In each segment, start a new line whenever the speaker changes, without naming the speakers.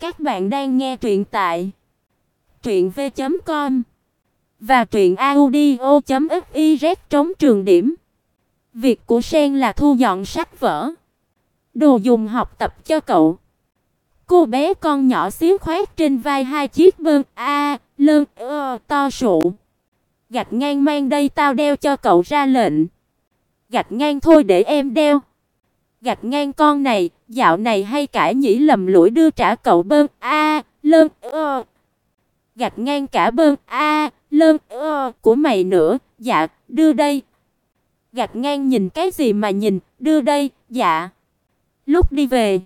Các bạn đang nghe truyện tại truyện v.com và truyện audio.fiz trống trường điểm. Việc của Sen là thu dọn sách vở, đồ dùng học tập cho cậu. Cô bé con nhỏ xíu khoét trên vai hai chiếc bơm a, lơn ơ to sụ. Gạch ngang mang đây tao đeo cho cậu ra lệnh. Gạch ngang thôi để em đeo. Gạch ngang con này, dạo này hay cãi nhĩ lầm lũi đưa trả cậu bơm a, lơn ơ. Gạch ngang cả bơm a, lơn ơ của mày nữa, dạ, đưa đây. Gạch ngang nhìn cái gì mà nhìn, đưa đây, dạ. Lúc đi về,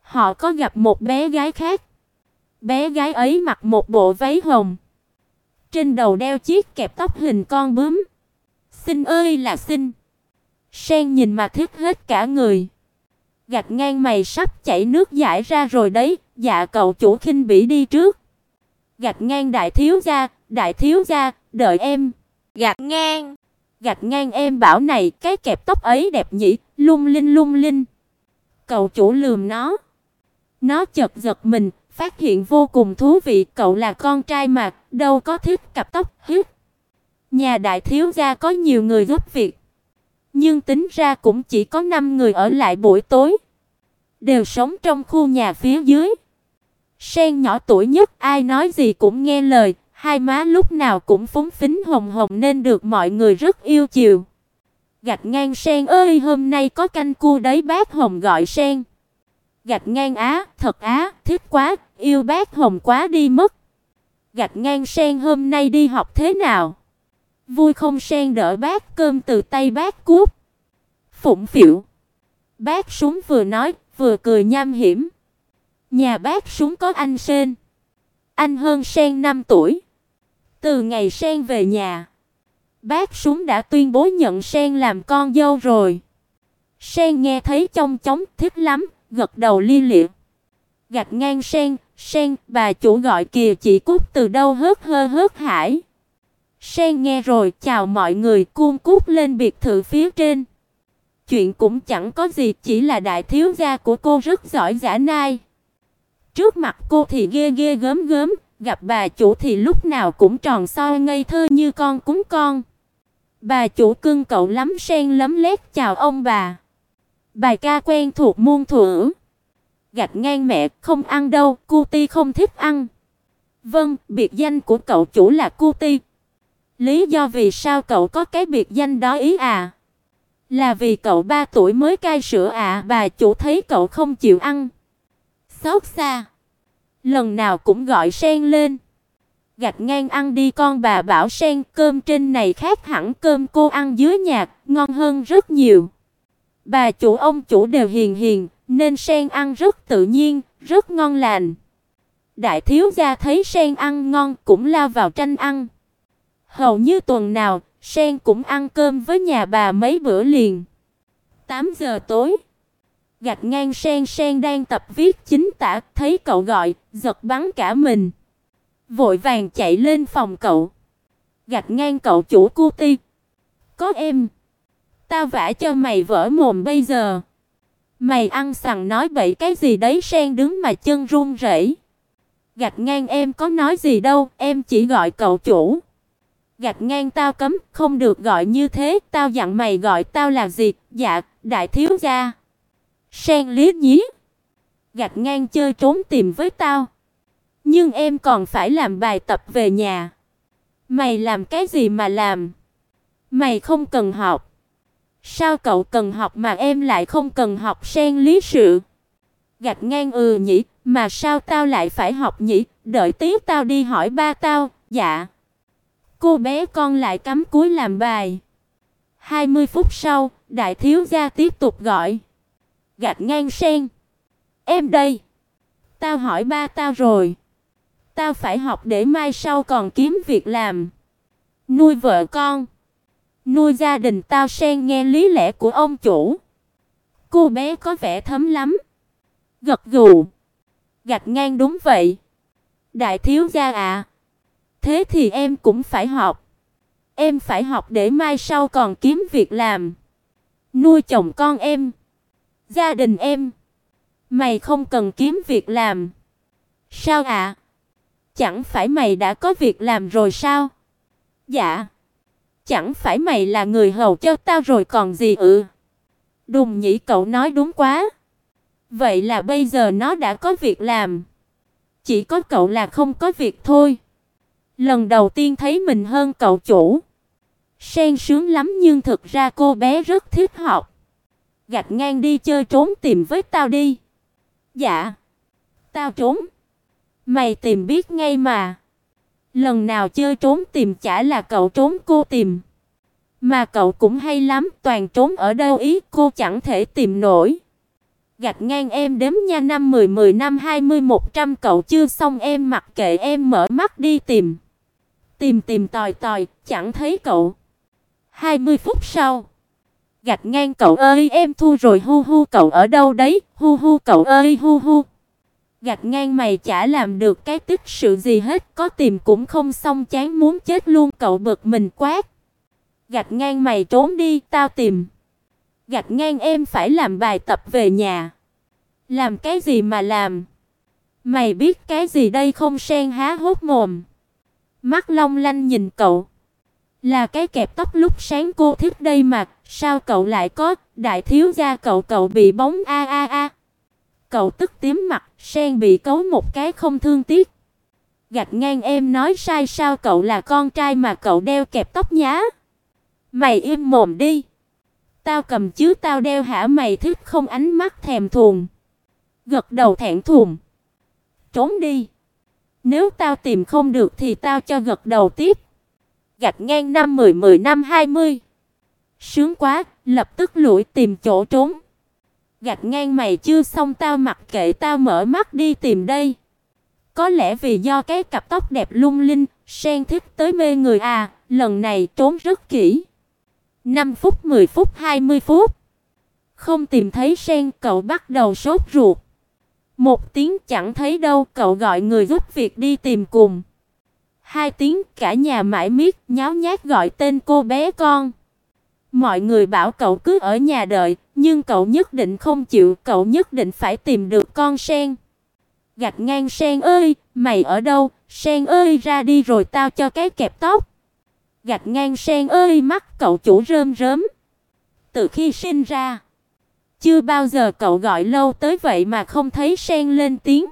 họ có gặp một bé gái khác. Bé gái ấy mặc một bộ váy hồng, trên đầu đeo chiếc kẹp tóc hình con bướm. Xinh ơi là xinh. Sen nhìn mà thích hết cả người. Gạch ngang mày sắp chảy nước dãi ra rồi đấy, dạ cậu chủ khinh bỉ đi trước. Gạch ngang đại thiếu gia, đại thiếu gia, đợi em. Gạch ngang. Gạch ngang em bảo này, cái kẹp tóc ấy đẹp nhỉ, lung linh lung linh. Cậu chủ lườm nó. Nó chợt giật mình, phát hiện vô cùng thú vị, cậu là con trai mà, đâu có thích cặp tóc hít. Nhà đại thiếu gia có nhiều người giúp việc, nhưng tính ra cũng chỉ có 5 người ở lại buổi tối, đều sống trong khu nhà phía dưới. Sen nhỏ tuổi nhất, ai nói gì cũng nghe lời, hai má lúc nào cũng phúng phính hồng hồng nên được mọi người rất yêu chiều. Gạch ngang Sen ơi, hôm nay có canh cua đấy bác Hồng gọi Sen. Gạch ngang á, thật á, thích quá, yêu bác Hồng quá đi mất. Gạch ngang Sen hôm nay đi học thế nào? Vui không Sen đỡ bác cơm từ tay bác cút. Phụng phịu. Bác súng vừa nói, vừa cười nham hiểm. Nhà bác súng có anh Sen. Anh hơn Sen 5 tuổi. Từ ngày Sen về nhà, bác súng đã tuyên bố nhận Sen làm con dâu rồi. Sen nghe thấy trong chóng thích lắm, gật đầu li lịa. Gạch ngang Sen, Sen, bà chủ gọi kìa chị Cút từ đâu hớt hơ hớt hải. Sen nghe rồi, chào mọi người, cuông cút lên biệt thự phía trên. Chuyện cũng chẳng có gì, chỉ là đại thiếu gia của cô rất giỏi giả nai. Trước mặt cô thì ghê ghê gớm gớm, gặp bà chủ thì lúc nào cũng tròn soi ngây thơ như con cúng con. Bà chủ cưng cậu lắm sen lấm lét chào ông bà. Bài ca quen thuộc muôn thuở. Gạch ngang mẹ, không ăn đâu, Cuti không thích ăn. Vâng, biệt danh của cậu chủ là Cuti. Lý do vì sao cậu có cái biệt danh đó ý à? Là vì cậu 3 tuổi mới cai sữa à, bà chủ thấy cậu không chịu ăn. Xót xa. Lần nào cũng gọi sen lên. Gạch ngang ăn đi con bà bảo sen, cơm trên này khác hẳn cơm cô ăn dưới nhà, ngon hơn rất nhiều. Bà chủ ông chủ đều hiền hiền, nên sen ăn rất tự nhiên, rất ngon lành. Đại thiếu gia thấy sen ăn ngon cũng lao vào tranh ăn. Hầu như tuần nào, sen cũng ăn cơm với nhà bà mấy bữa liền. 8 giờ tối, gạch ngang sen sen đang tập viết chính tả, thấy cậu gọi, giật bắn cả mình. Vội vàng chạy lên phòng cậu. Gạch ngang cậu chủ cu ti. Có em. Tao vả cho mày vỡ mồm bây giờ. Mày ăn sằng nói bậy cái gì đấy sen đứng mà chân run rẩy. Gạch ngang em có nói gì đâu, em chỉ gọi cậu chủ. Gạch ngang tao cấm, không được gọi như thế, tao dặn mày gọi tao là gì? Dạ, đại thiếu gia. Sen lý nhí. Gạch ngang chơi trốn tìm với tao. Nhưng em còn phải làm bài tập về nhà. Mày làm cái gì mà làm? Mày không cần học. Sao cậu cần học mà em lại không cần học sen lý sự? Gạch ngang ừ nhỉ, mà sao tao lại phải học nhỉ? Đợi tí tao đi hỏi ba tao. Dạ. Cô bé con lại cắm cúi làm bài. 20 phút sau, đại thiếu gia tiếp tục gọi. Gạch ngang sen. Em đây. Tao hỏi ba tao rồi. Tao phải học để mai sau còn kiếm việc làm. Nuôi vợ con. Nuôi gia đình tao sen nghe lý lẽ của ông chủ. Cô bé có vẻ thấm lắm. Gật gù. Gạch ngang đúng vậy. Đại thiếu gia à. Thế thì em cũng phải học. Em phải học để mai sau còn kiếm việc làm. Nuôi chồng con em. Gia đình em. Mày không cần kiếm việc làm. Sao ạ? Chẳng phải mày đã có việc làm rồi sao? Dạ. Chẳng phải mày là người hầu cho tao rồi còn gì ư? Đùng nhĩ cậu nói đúng quá. Vậy là bây giờ nó đã có việc làm. Chỉ có cậu là không có việc thôi. Lần đầu tiên thấy mình hơn cậu chủ. Sen sướng lắm nhưng thực ra cô bé rất thích học. gạt ngang đi chơi trốn tìm với tao đi. Dạ. Tao trốn. Mày tìm biết ngay mà. Lần nào chơi trốn tìm chả là cậu trốn cô tìm. Mà cậu cũng hay lắm, toàn trốn ở đâu ý cô chẳng thể tìm nổi. gạt ngang em đếm nha năm 10 10 năm 20 100 cậu chưa xong em mặc kệ em mở mắt đi tìm. Tìm tìm tòi tòi, chẳng thấy cậu. 20 phút sau. Gạch ngang cậu ơi em thu rồi hu hu cậu ở đâu đấy, hu hu cậu ơi hu hu. Gạch ngang mày chả làm được cái tích sự gì hết, có tìm cũng không xong chán muốn chết luôn cậu bực mình quát. Gạch ngang mày trốn đi, tao tìm. Gạch ngang em phải làm bài tập về nhà. Làm cái gì mà làm? Mày biết cái gì đây không sen há hốc mồm. Mắt long lanh nhìn cậu. Là cái kẹp tóc lúc sáng cô thích đây mà, sao cậu lại có, đại thiếu gia cậu cậu bị bóng a a a. Cậu tức tím mặt, sen bị cấu một cái không thương tiếc. Gạch ngang em nói sai sao cậu là con trai mà cậu đeo kẹp tóc nhá. Mày im mồm đi. Tao cầm chứ tao đeo hả mày thích không ánh mắt thèm thuồng. Gật đầu thẹn thùng. Trốn đi. Nếu tao tìm không được thì tao cho gật đầu tiếp. Gạch ngang năm 10 10 năm 20. Sướng quá, lập tức lủi tìm chỗ trốn. Gạch ngang mày chưa xong tao mặc kệ tao mở mắt đi tìm đây. Có lẽ vì do cái cặp tóc đẹp lung linh, sen thích tới mê người à, lần này trốn rất kỹ. 5 phút 10 phút 20 phút. Không tìm thấy sen, cậu bắt đầu sốt ruột. Một tiếng chẳng thấy đâu, cậu gọi người giúp việc đi tìm cùng. Hai tiếng cả nhà mãi miết nháo nhác gọi tên cô bé con. Mọi người bảo cậu cứ ở nhà đợi, nhưng cậu nhất định không chịu, cậu nhất định phải tìm được con sen. Gạch ngang sen ơi, mày ở đâu? Sen ơi ra đi rồi tao cho cái kẹp tóc. Gạch ngang sen ơi mắt cậu chủ rơm rớm. Từ khi sinh ra, chưa bao giờ cậu gọi lâu tới vậy mà không thấy sen lên tiếng.